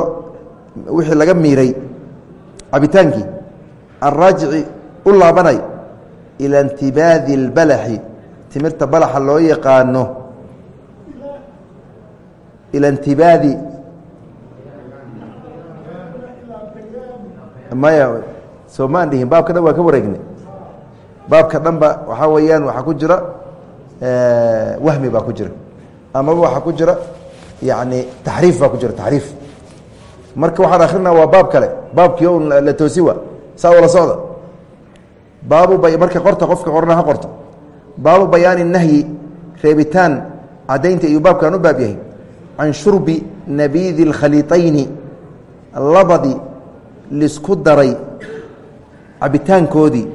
A: wixii laga miiray cabitaankii. Alraajici u laabanay ilaa intibaadi اlbalaxi timirta balaxa loo yaqaano. Ilaa intibaadi. Maya soo maan dhihin baabka waa ka wareegnay baabka dhanba waxaa weeyaan waxaa ku jira wahmi baa ku jira. Amaba waxaa ku jira yani taxriif baa ku jira taxriif. Marka waxaan akrinaa waa baab kale baabkii o la toosi wa saa wala socda. Baabu marka qorta qofka qorna ha qorto. Baabu bayaani nahyi reebitaan cadaynta ayuu baabkan u baab yahay. Can shurbi nabiidi اlkhaliiطayni labadii lisku daray cabitaankoodii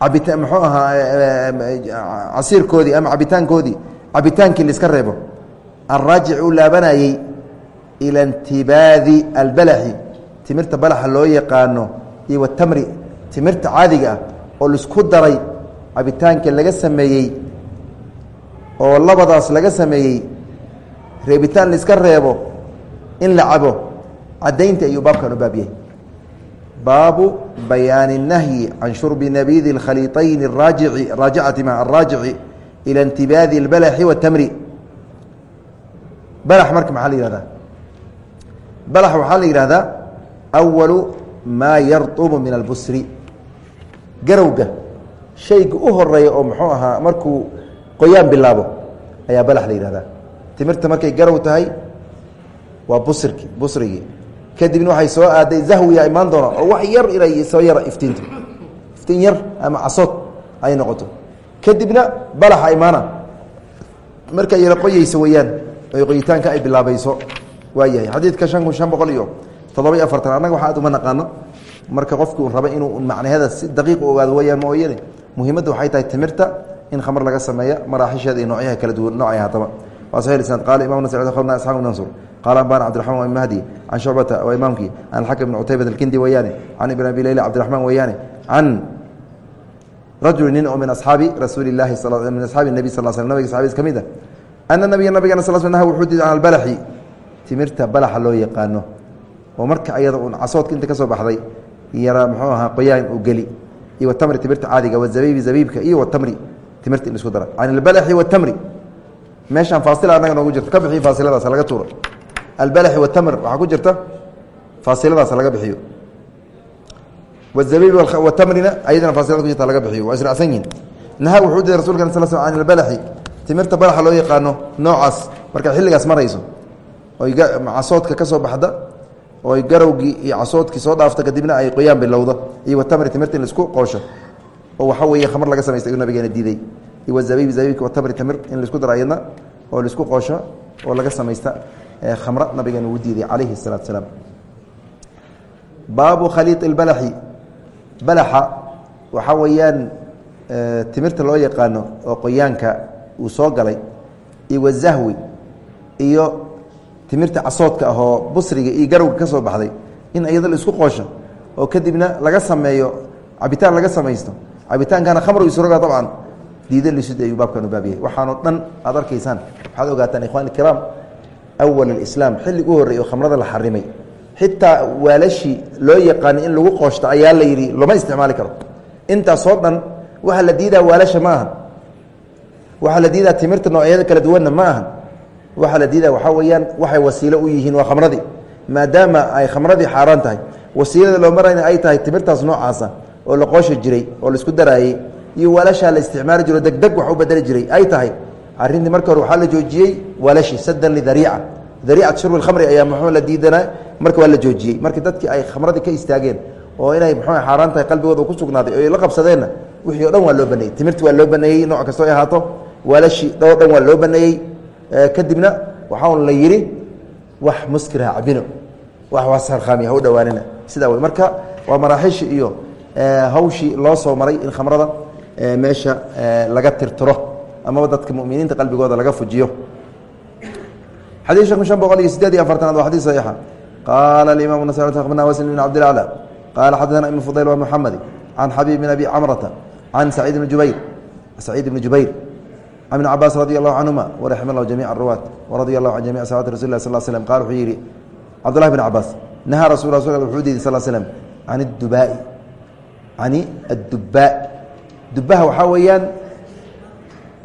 A: abita muxuu ahaa casiirkoodii ama cabitaankoodii cabitaankii laiska reebo. Alraajic u laabanayey ila intibaadi albalaxi timirta balaxa loo yaqaano iyo watamri timirta caadiga ah oo la isku daray cabitaanka laga sameeyey oo labadaas laga sameeyey reebitaan laiska reebo in la cabo cadaynta ayuu baabkan u baab yahay baabu bayaani الnahyi can shurbi nabidi اkhaliiطayn raajici raajicati ma araajici ila intibaadi اlbalaxi watamri balax marka maxaa la yihahdaa balax waxaa la yihahdaa awalu maa yarطubu min albusri garowga shayga u horeeya oo muxuu ahaa markuu qoyaan bilaabo ayaa balax la yihahdaa timirta markay garow tahay waa busrki busrigii kadibna waxay soo aaday zahwiya imaan doona oo wax yar inay soo yara iftiinto iftiin yar ama casood ay noqoto. Kadibna balaxa imaana markay yara qoyeyso weeyaan oy qoyitaanka ay bilaabayso waa yahay. Xadiidka shan kun shan boqol iyo toddoba iyo afartan annaga waxa aad uma naqaano. Marka qofki uu raba inuu macnaheeda si daqiiq u ogaado weyaan mooyane muhiimadda waxay tahay timirta in khamr laga sameeya maraaxisheeda iyo noocyaha kala duwan noocay haataba waa saxiix isnaad qaala imam nasr isxaaq ibn mansur qaala ambana cabdiraxman wa mahdi can shucbata waa imaamkii can alxakam ibn cutaybat alkindi weeyaane can ibn abi leyla cabdiraxmaan weeyaane can rajuli nin oo min asxaabi rasuuli llahi min asxaabi nebi sal sl nabiga saxaabis ka mid a ana nabiya nabigana sal sl nah wuxuu diiday can albalaxi timirta balaxa loo yaqaano oo marka ayada uun casoodka inta ka soo baxday yara muxuu ahaa qoyaan uu geli iyo watamri timirta caadiga wazabiibi zabiibka iyo watamri timirta in isku dara can albalaxi watamri meeshaan faasila annaga noogu jirto ka bixiyo faasiladaas laga tuuro albalaxi watamr waxaa ku jirta faasiladaas laga bixiyo. wazabiib watamrina ayadana faasilada ku jirta laga bixiyo. waa isracsan yihiin naha wuxuu diday rasulka sal sl can albalaxi timirta balaxa loo yaqaano noocaas markaad xilligaas marayso. oy casoodka ka soo baxda. oy garowgii iyo casoodkii soo dhaafta kadibna ay qoyaan bilowda iyo watamri timirta in la isku qoosho. oo waxaa weeye khamr laga samaysta ayuu nabigeena diiday. iyo wazabiib zabiibka watamri tamir in la isku daro ayadna. oo la isku qoosho. oo laga samaysta khamra nabigeena uu diiday calayhi الsalatu salaam baabu khaliiط اlbalaxi balaxa waxaa weeyaan timirta loo yaqaano oo qoyaanka uu soo galay iyo wazahwi iyo timirta casoodka ah oo busriga iyo garowga ka soo baxday in iyado la isku qoosho oo kadibna laga sameeyo cabitaan laga samaysto cabitaankana khamr isroga dabcan diida lisud ayuu baabkan u baab yahay waxaanoo dhan aad arkaysaan waxaad ogaataan ikhwan ikiraam awal alislaam xillig u horrey oo khamrada la xarimay xitaa waalashii loo yaqaanay in lagu qooshto ayaa la yidhi lama isticmaali karo intaasoo dhan waxaa la diidaa waalasha ma aha waxaa la diidaa timirta noocyada kala duwanna ma aha waxaa la diidaa waxaa weeyaan waxay wasiilo u yihiin waa khamradii maadaama ay khamradii xaaraan tahay wasiilada loo marayna ay tahay timirtaas noocaasa oo la qooshi jiray oo la isku daraayey iyo waalashaa la isticmaali jiro degdeg wax u bedeli jiray ay tahay arrintii marka hore waxaa la joojiyey waalashi sadan lidariica. Dariicat shurbi lkhamri ayaa muxuu la diidanaa marka waa la joojiyey. Markii dadkii ay khamradii ka istaageen oo inay muxuu xaaraan tahay qalbigooda ku sugnaaday oo ay la qabsadeenna wixii o dhan waa loo baneeyey. Timirti waa loo baneeyey nooc kastoo ay ahaato. Waalashi dhoo dhan waa loo baneeyey. Kadibna waxaa la yidhi wax muskira cabino wax wasarkhaami ha u dhowaanina. Sidaa wey marka waa maraaxiishi iyo hawshii loo soo maray in khamrada meesha laga tirtiro amaba dadka muminiinta qalbigooda laga fujiyo xadيث شhek شhan boqol iyo sideed iyo afartanaad waa xadيث صaحيixa qala الimaم النسائي أخبرna وسلم بن عبد الأعلى qala xadثna iبن فضيل ومحمد عن xبيب بن أبي cمرة عن سعيد بن جuبير سعيد بن جuبير عن بن عباس رضي الله عنهما ورحم الله جميع الرواة ورضي الله عن جميع صحابة رسول الله صلى اه سلم qال wuxuu yihi cبدالله بن عباس نهى رsuل رsul وxuu diiday sل سلم عن الdubاء عن الdubاء dubaha waxaa weeyaan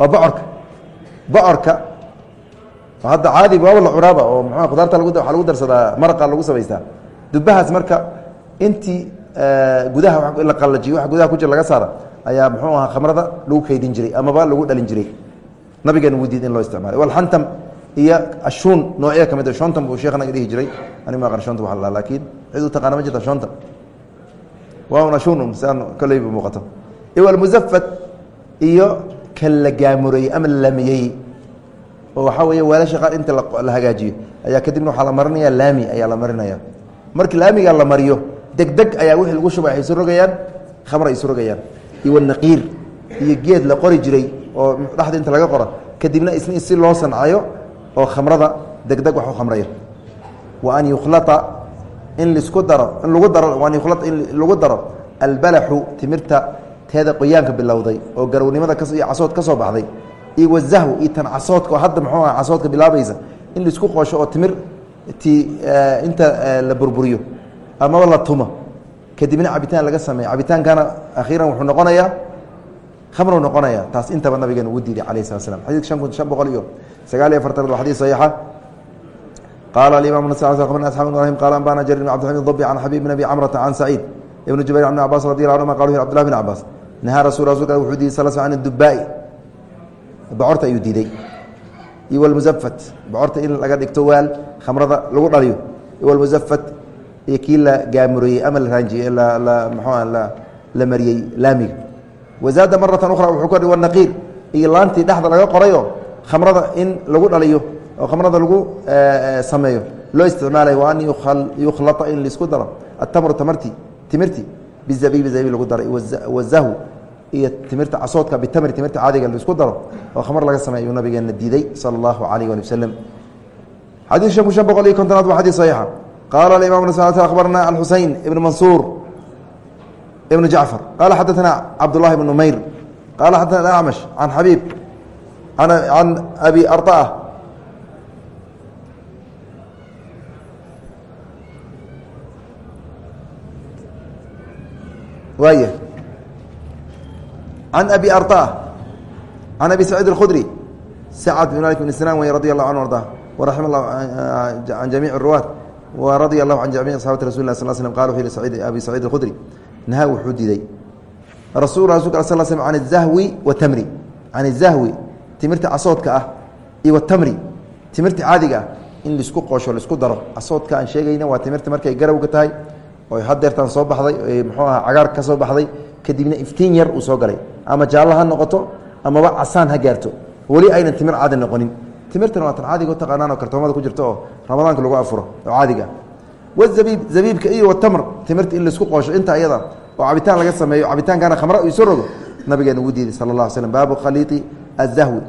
A: waa bocorka. Bocorka. Hadda caadi waaba la cunaaba oo mxua khudaarta lagu waa lagu darsadaa maraqa lagu samaystaa dubahaas marka intii gudaha in la qallajiyo wa gudaha ku jira laga saara ayaa muxuu ahaa khamrada lagu kaydin jiray amaba lagu dhalin jiray. Nabigeena wuu diid in loo isticmaalay. Walxantam iyo ashuun noocya ka mid a shontan buu sheekh naga dhihi jiray. Anima aqan shontan waa la laakiin cid u taqaana ma jirta shontan waa un ashuun siaan koleyba muuqato. Iwalmusafat iyo kan la gaamureyey ama la lamiyey oo waxaa weeye waalasha qaar inta la hagaajiyo. Ayaa kadibna waxaa la marinaya laami ayaa la marinaya. Markii laamiga la mariyo degdeg ayaa wixii lagu shubay ay isu rogayaan ay isu iyo naqiir iyo geed la qori jiray oo dhexda inta laga qoro kadibna isni si loo sancayo oo khamrada degdeg wax u khamraya. Wa an yukhlaa in lisku daro in lagu daro an yukhlaa in lagu daro albalaxu timirta teeda qoyaanka bilowday oo garownimada casood ka soo baxday iyo wazahw iyo tan casoodka oo hadda muxuu aha casoodka bilaabaysa in la isku qoosho oo timir ti inta la burburiyo amaba la tumo. Kadibna cabitaan laga sameeyo. Cabitaankana akhiiran wuxuu noqonayaa khamru noqonaya taas intaba nabigeena ugu diiday calayh slat slam xadidka shan kun shan boqol iyo sagaal iyo afartanaad waa xadis saxiixa. Qaala alimam nas bna asxab ibrahim qaala ambana jarir bn abdilxamid dabi can xabib bn abi camrata can saciid ibn jubayr bn cabaas radi allah anhuma qalu abdillah bn cabaas nahaa rasul rasulka wuxuu diiday sal sl dubai bocorta ayuu diiday iyo walmusafat bocorta in laga dhigto waal khamrada lagu dhaliyo walmusafat iyo kii la gaamureyey ama la raanjiyey mxua la mariyey laamiga wazaada maratan ukhra wuxuu kordhi wanaqiir iyo laantii dhexda laga qorayo khamrada in lagu dhaliyo oo khamrada lagu sameeyo loo isticmaalayo wa an yukhlaa in la isku daro atamru tamarti timirti bizabibi zabiib lagu daray wazahw iyo timirta casoodka bitamri timirta caadiga laisku daro oo khamr laga sameey ayuu nabigeena diiday sala allahu alayh ali waslem xadiid shan kun shan boqol iyo kontonaad waa xadis saxiixa qaala aimam akhbarna alxusein ibn mansuur ibn jacfar qala xadaثna cabdullahi bn numayr qala xadaثna acmash can xabiib can abi arطaة waay can abi arطaة can abi saciid اkhudri sacd bn malik bn sinaan wey radi allahu anhu arda waraxima اllah can jamiic الruwaat wradia allahu can jamic asxaabati rasul lah sl slm qala wuxuu yihi abi saciid اkhudri nahaa wuxuu diiday rasul rasulka sal slm can الzahwi watamri can الzahwi timirta casoodka ah iyo watamri timirta caadiga ah in laisku qoosho laisku daro casoodka aan sheegayna waa timirta markay garawga tahay oy hadeertaan soo baxday mxuu aha cagaar ka soo baxday kadibna iftiin yar uu soo galay. Ama jaallo ha noqoto amaba casaan ha gaarto. Weli aynan timir caadi noqonin. Timirtan waa tan caadiga utaqaanaan oo kartoomada ku jirto oo ramadaanka lagu afuro oo caadiga. Wazabiib zabiibka iyo watamr timirta in la isku qoosho inta iyada oo cabitaan laga sameeyo cabitaankana khamro isu rogo nabigeena ugu diiday sala la ala slm baabu khaliiqi azahwi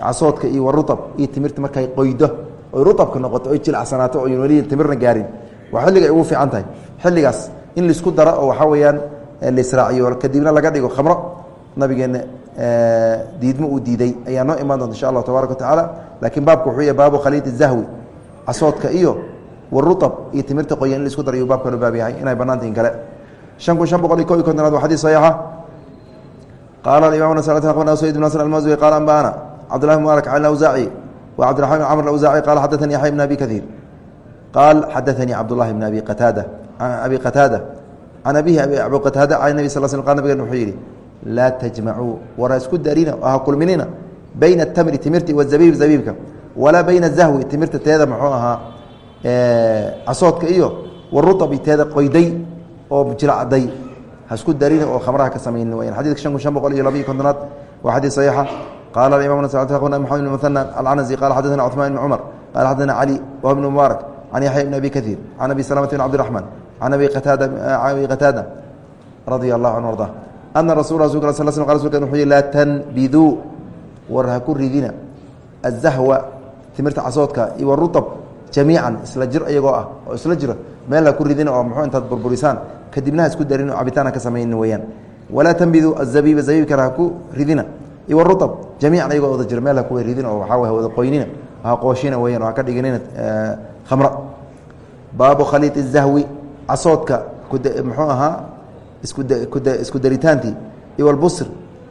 A: casoodka iyo waruab iyo timirta markay qoydo oy ruabka noqoto oy jilacsanaato oy weli timirna gaarin waa xilliga ay ugu fiican tahay xilligaas in la isku daro oo waxaa weeyaan laisraaciyo kadibna laga dhigo khamro. Nabigeena diidmo uu diiday. Ayaa noo imaan doonta insha allahu tabaaraka watacaala laakiin baabka wuxuu yahy baabu khaliidi zahwi casoodka iyo waruab iyo timirta qoyan in la isku daro ayuu baabkan u baab yahay. Inay banaanta in kale shan kun shan boqol iyo ko iyo kontonaad waa xadiis saxiixa. Qaala imam sayd bn nasr almazwi qaala anba'ana cbdullah bn mubarak can awsaaci wa cabdiraxman bn camr awsaaci qala xadaثani yaxya bn abi kaiir qaal xadaثanii cabdullahi bn abi qataada abi qataada can abihi abu qataada can nebi sal sl qal nabgen wuxuu yidhi laa tajmacuu wara isku darina ha kulminina bayna atamri timirti wazabiib zabiibka walaa bayna zahwi timirta teeda muxuu ahaa casoodka iyo waruabi teeda qoyday oo jilacday ha isku darina oo khamraha ka samaynin wayaan xadidka shan kun shan boqol iyo labayo kontonaad waa xadiis saxiixa qaala aimam akhbarna maxamed bn muhana alcanasi qala xadadana cuثmaan bn cumar qala xadadana cali wah bn mubaarak can yaxya bn abi kaiir can abi salamata bn cabdiraxmaan can abi qataada radia allahu canhu arda ana wuxuu yihi laa tanbiduu war ha ku ridina azahwa timirta casoodka iyo warutab jamiican isla jir iyagoo ah oo isla jiro meel ha ku ridina oo muxuu intaad burburisaan kadibna ha isku darin oo cabitaana ka samaynin weeyaan walaa tanbiduu azabiiba zabiibkana ha ku ridina iyo warutab jamiican iyagoo wada jiro meel ha kuwa ridina oo waxaa way wada qoynina ha qooshina weyan oo ha ka dhiginina khamra. Baabu khaliid zahwi casoodka muxuu ahaa isku daritaantii iyo walbusr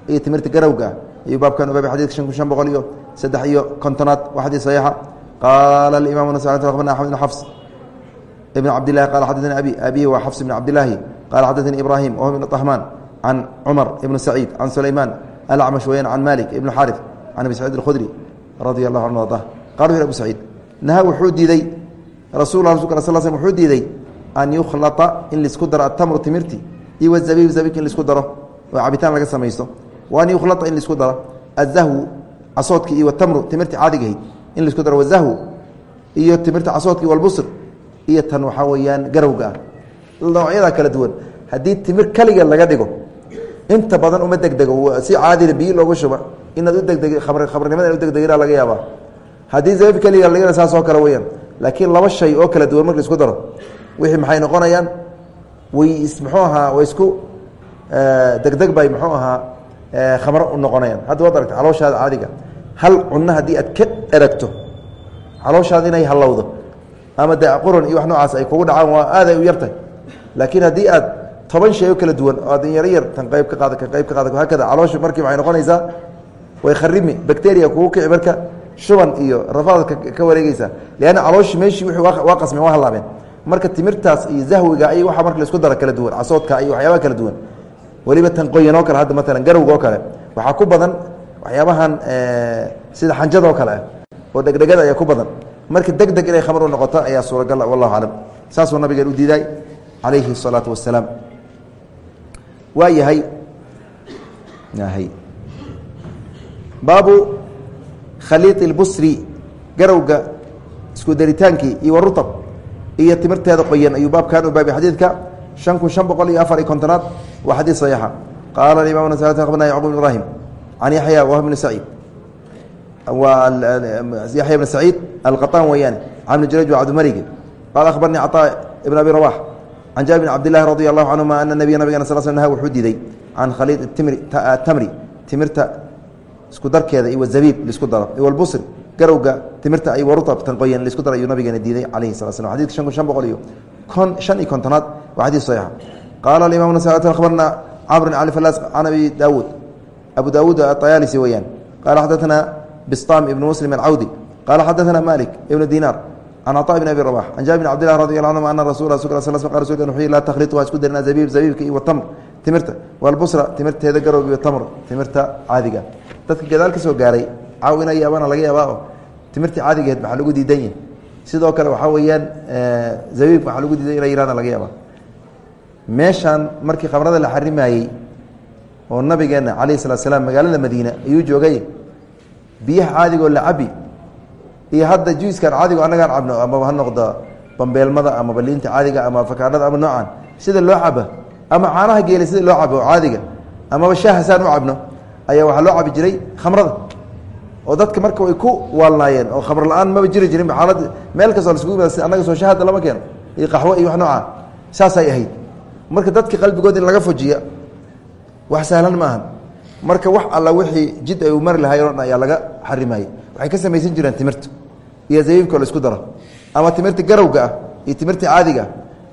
A: iyo timirta garawga iyo baabkan ogaabay xadidka shan kun shan boqol iyo saddex iyo kontonaad waa xadiis saxiixa. Qaala alimaam nas akhbarna axmed bn xafs. Ibn cabdillahi qala xaddatani abi abihi waa xafs ibn cabdillaahi. Qala xaddatani ibraahim wahum ibn طaxmaan can cumar ibn saciid can sulaymaan alacmash weyaan can malik ibn xaarif can abi saciid alkhudri radia allahu anhu arda qala wuxu abu saciid naha wuxuu diiday rasul sl wuxuu diiday an yukhlata in la isku daro atamru timirti iyo wazabiib zabiibka in la isku daro oo cabitaan laga samaysto wa an yukhlata in la isku daro azahwu casoodki iyo watamru timirti caadigahayd in la isku daro wazahwu iyo timirta casoodki walbusr iyo tan waxaa weeyaan garawga ah noocyada kala duwan haddii timir keliga laga dhigo inta badan uma degdego si caadila biyo loogu shuba inaad u degdeg khabarnimada u degdegina laga yaabaa haddii zabiib keliga laga saasoo kale weyaan laakiin laba shay oo kala duwan marka isku daro wixii maxay noqonayaan? Way muxuu ahaa way isku degdeg bay muxuu ahaa khamro u noqonayaan. Hadda waad aragta calooshaada caadiga hal cunno haddii aad ka eragto calooshaada inay hallowdo ama de iyo wax noocaas ay kugu dhacaan waa aaday u yartay laakiin haddii aad toban shay oo kala duwan oo aad yaro yar tan qayb ka qaada kan qayb ka qaada hakada caloosha markii waxay noqonaysaa? Way kharimi bacteria kugu kici marka shuban iyo rafaadka ka wareegeysa leanna calooshi meeshii waa qasmeen waa hallaabeen. Marka timirtaas iyo zahwiga ay waxa marka la isku dara kala duwan casoodka iyo waxyaabaha kala duwan. Weliba tan qoyan oo kale hadda maalan garowga oo kale. Waxaa ku badan waxyaabahan sida xanjada oo kale ah oo dhegdhegada ayaa ku badan. Marka deg inay khamr u noqoto ayaa suuragal wallahu aclam. Saasuu nabigeen u diiday calayhi الsalaatu wasalaam waa yahay. Baabu khaliiط اlbusri garowga isku daritaankii iyo warutab iyo timirteeda qoyan ayuu baabkan u baabay xadiidka شhan kun شhan boqol iyo afar iyo kontonaad waa xadiid صaxiixa qaala imam bna yacqub ibrahim can yaxya wah bn saciid yaxya bn saciid alqaطaan weeyaane can bn jurayj wa cabdimarigi qaala akhbarnii caطaa ibn abi rawax can jaabir bn cabdillahi radi allahu canhuma ana nabiya nabigana sal sl nah wuxuu diiday can khaliid tamri timirta isku darkeeda iyo zabiib laisku daro iwalbusri garowga timirta ay warutab tan qoyan laisku daro ayuu nabigeena diiday calayhi sala slam xadidka shan kun shan boqol iyo kon shan iyo kontonaad waa xadiis saxiixa qaala alimam nas akhbarna camr bn cali falas can abi daawuud abu daawuud aطayaalisi weeyaan qaala xadaثna bistam ibn muslim alcawdi qaala xadaثna malik ibn dinaar can caطa bn abi rabax can jaabir bn cabdilah radi allah anhuma ana rasul rasulka sal sl qa rasulka wuxuu laa takhlitu waa isku darina zabiib zabiibka iyo watamr timirta walbusra timirteeda garowga iyo tamr timirta caadiga dadka gadaal ka soo gaaray caaw ina yaabana laga yaabaa oo timirtii caadigaheed maxaa lagu diidan yahi sidoo kale waxaa weeyaan zabiibka waxaa lagu diiday ina yihahda laga yaabaa. Meeshaan markii khamrada la xarimayey oo nabigeena calayhi salatu salaam magaalada madiine ayuu joogay. Biyaha caadigoo la cabi iyo hadda juiskan caadigo annagaan cabno amaba ha noqdo bambeelmada ama baliinta caadiga ama afakaadhada ama noocan sida loo caba ama caanaha geela sida loo cabo caadiga amaba shaaha saan u cabno ayaa waxaa loo cabi jiray khamrada. oo dadka marka way ku waalnaayeen oo khamr la'aan maba jiri jirin xaalad meel kastoo laiskugu imaada si annaga soo shahada lama keeno. iyo qaxwo iyo wax noocaa saasay ahayd. marka dadka qalbigood in laga fojiya wax sahlan ma ahan. marka wax alla wixii jid ay u mari lahayen o dhan ayaa laga xarimayey waxay ka samaysan jireen timirta. iyo zabiibka la isku daro. ama timirta garawga ah iyo timirta caadiga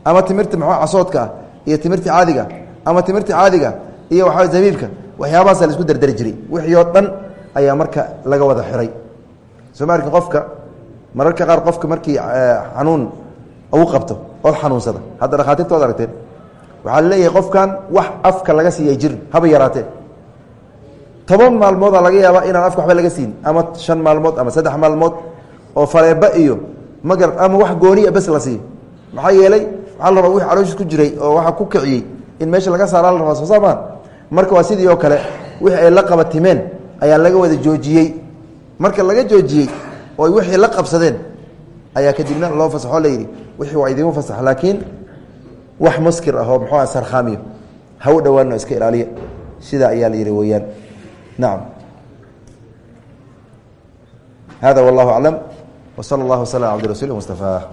A: ah ama timirta maxua casoodka ah iyo timirta caadiga ama timirta caadiga iyo waxaa zabiibka waxyaabahaasa la isku dardari jiray. Wixii oo dhan ayaa marka laga wada xiray. Soo ma arkin qofka mararka qaar qofka markii xanuun uu qabto oo xanuunsada. Hadda dhakhaatiirta aragteen waxaa la leeyahay qofkan wax afka laga siiyay jirin haba yaraatee toban maalmoodaa laga yaabaa inaan afka waxba laga siin ama shan maalmood ama saddex maalmood oo faleeba iyo magar ama wax gooniya bes la siiyo maxaa yeelay waxaa la rabaa wixii calooshiis ku jiray oo waxa ku kiciyey in meesha laga saaraa la rabaa soo saamaan marka waa sidii oo kale wixii ay la qabatimeen ayaa laga wada joojiyey. Marka laga joojiyey oo wixii la qabsadeen ayaa kadibna loo fasaxoo layidhi wixii waa idimu fasax laakiin wax muskir ah oo muxuu ah sarkhaamiyo ha u dhowaanno iska ilaaliya. Sidaa ayaa la yidhi weeyaan. Nacam hada wallahu aclam. W sala allah waslm ala abdi rasuuli mustafa